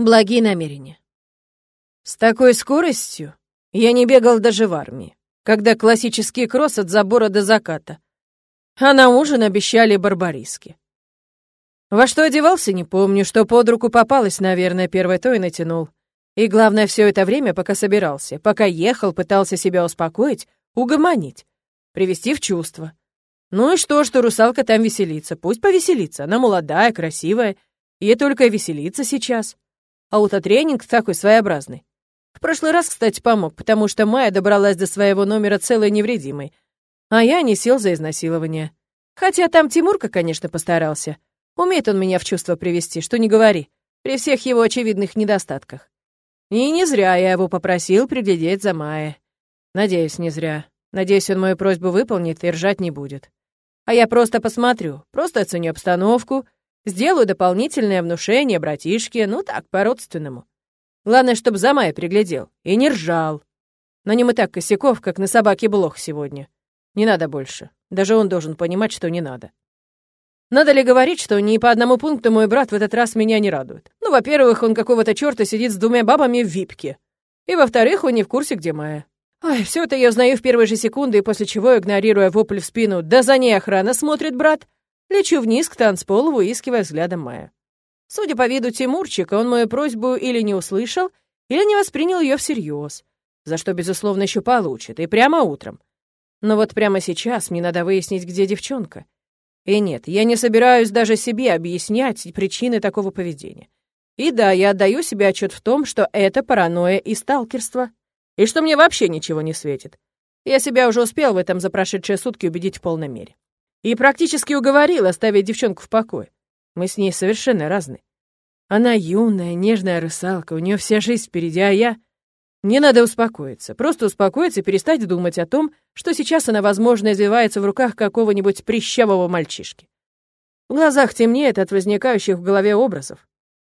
Благие намерения. С такой скоростью я не бегал даже в армии, когда классический кросс от забора до заката. А на ужин обещали барбариски. Во что одевался, не помню, что под руку попалось, наверное, первое то и натянул. И главное, все это время, пока собирался, пока ехал, пытался себя успокоить, угомонить, привести в чувство. Ну и что, что русалка там веселится? Пусть повеселится, она молодая, красивая, ей только веселиться сейчас. Аутотренинг такой своеобразный. В прошлый раз, кстати, помог, потому что Майя добралась до своего номера целой невредимой, а я не сел за изнасилование. Хотя там Тимурка, конечно, постарался. Умеет он меня в чувство привести, что не говори, при всех его очевидных недостатках. И не зря я его попросил приглядеть за Майей. Надеюсь, не зря. Надеюсь, он мою просьбу выполнит и ржать не будет. А я просто посмотрю, просто оценю обстановку, Сделаю дополнительное внушение братишке, ну так, по-родственному. Главное, чтобы за Майей приглядел и не ржал. На нем и так косяков, как на собаке блох сегодня. Не надо больше. Даже он должен понимать, что не надо. Надо ли говорить, что ни по одному пункту мой брат в этот раз меня не радует? Ну, во-первых, он какого-то черта сидит с двумя бабами в випке. И, во-вторых, он не в курсе, где Майя. Ой, все это я узнаю в первые же секунды, и после чего, игнорируя вопль в спину, да за ней охрана смотрит, брат, Лечу вниз к танцполу, выискивая взглядом Майя. Судя по виду Тимурчика, он мою просьбу или не услышал, или не воспринял ее всерьез, за что, безусловно, еще получит, и прямо утром. Но вот прямо сейчас мне надо выяснить, где девчонка. И нет, я не собираюсь даже себе объяснять причины такого поведения. И да, я отдаю себе отчет в том, что это паранойя и сталкерство, и что мне вообще ничего не светит. Я себя уже успел в этом за прошедшие сутки убедить в полной мере. И практически уговорил оставить девчонку в покое. Мы с ней совершенно разные. Она юная, нежная русалка, у нее вся жизнь впереди, а я... Мне надо успокоиться, просто успокоиться и перестать думать о том, что сейчас она, возможно, извивается в руках какого-нибудь прищавого мальчишки. В глазах темнеет от возникающих в голове образов.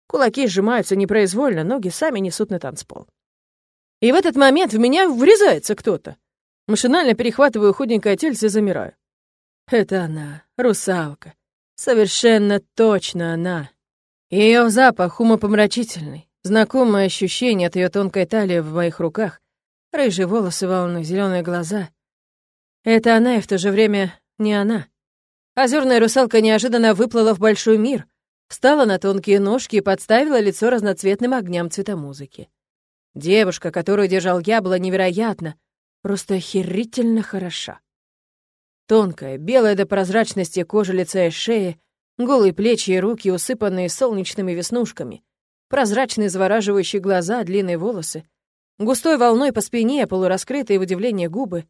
Кулаки сжимаются непроизвольно, ноги сами несут на танцпол. И в этот момент в меня врезается кто-то. Машинально перехватываю худенькое тельце и замираю. Это она, русалка. Совершенно точно она. Ее запах умопомрачительный. Знакомое ощущение от ее тонкой талии в моих руках. Рыжие волосы волны, зеленые глаза. Это она и в то же время не она. Озерная русалка неожиданно выплыла в большой мир, встала на тонкие ножки и подставила лицо разноцветным огням цветомузыки. Девушка, которую держал я, была невероятно, просто охерительно хороша. Тонкая, белая до прозрачности кожа лица и шеи, голые плечи и руки, усыпанные солнечными веснушками, прозрачные завораживающие глаза, длинные волосы, густой волной по спине, полураскрытые в удивление губы.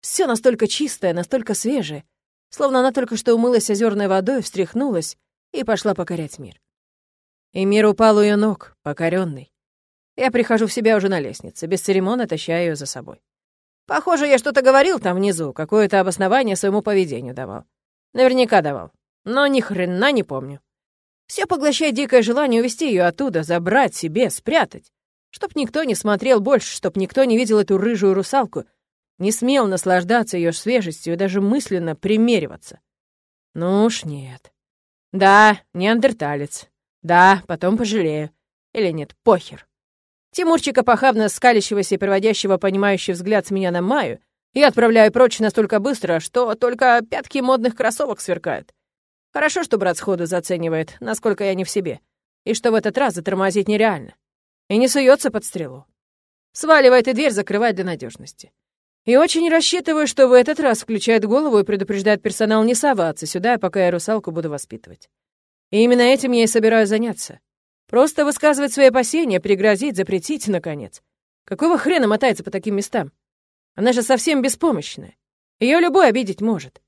Все настолько чистое, настолько свежее, словно она только что умылась озерной водой, встряхнулась и пошла покорять мир. И мир упал у ее ног, покоренный. Я прихожу в себя уже на лестнице, без церемона тащая ее за собой. Похоже, я что-то говорил там внизу, какое-то обоснование своему поведению давал. Наверняка давал. Но ни хрена не помню. Все поглощает дикое желание увести ее оттуда, забрать себе, спрятать. Чтоб никто не смотрел больше, чтоб никто не видел эту рыжую русалку, не смел наслаждаться ее свежестью и даже мысленно примериваться. Ну уж нет. Да, неандерталец. Да, потом пожалею. Или нет, похер. Тимурчика, похабно скалящегося и проводящего понимающий взгляд с меня на Маю, я отправляю прочь настолько быстро, что только пятки модных кроссовок сверкают. Хорошо, что брат сходу заценивает, насколько я не в себе, и что в этот раз затормозить нереально. И не суется под стрелу. Сваливает и дверь закрывает для надежности. И очень рассчитываю, что в этот раз включает голову и предупреждает персонал не соваться сюда, пока я русалку буду воспитывать. И именно этим я и собираюсь заняться. Просто высказывать свои опасения, пригрозить, запретить, наконец. Какого хрена мотается по таким местам? Она же совсем беспомощная. Ее любой обидеть может.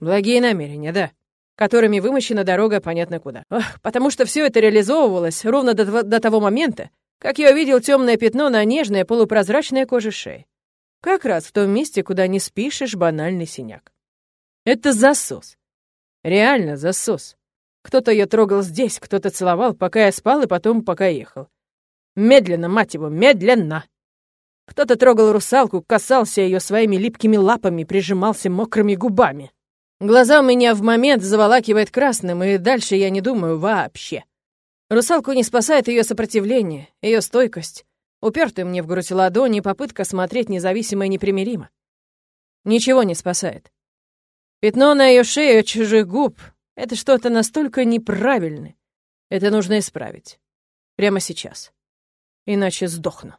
Благие намерения, да, которыми вымощена дорога понятно куда. Ох, потому что все это реализовывалось ровно до, до того момента, как я увидел темное пятно на нежной полупрозрачной коже шеи. Как раз в том месте, куда не спишешь банальный синяк. Это засос. Реально засос. Кто-то ее трогал здесь, кто-то целовал, пока я спал и потом, пока ехал. Медленно, мать его, медленно! Кто-то трогал русалку, касался ее своими липкими лапами, прижимался мокрыми губами. Глаза у меня в момент заволакивает красным, и дальше я не думаю вообще. Русалку не спасает ее сопротивление, ее стойкость. Упертый мне в грудь ладони попытка смотреть независимо и непримиримо. Ничего не спасает. Пятно на ее шее чужих губ, это что-то настолько неправильное. Это нужно исправить. Прямо сейчас. Иначе сдохну.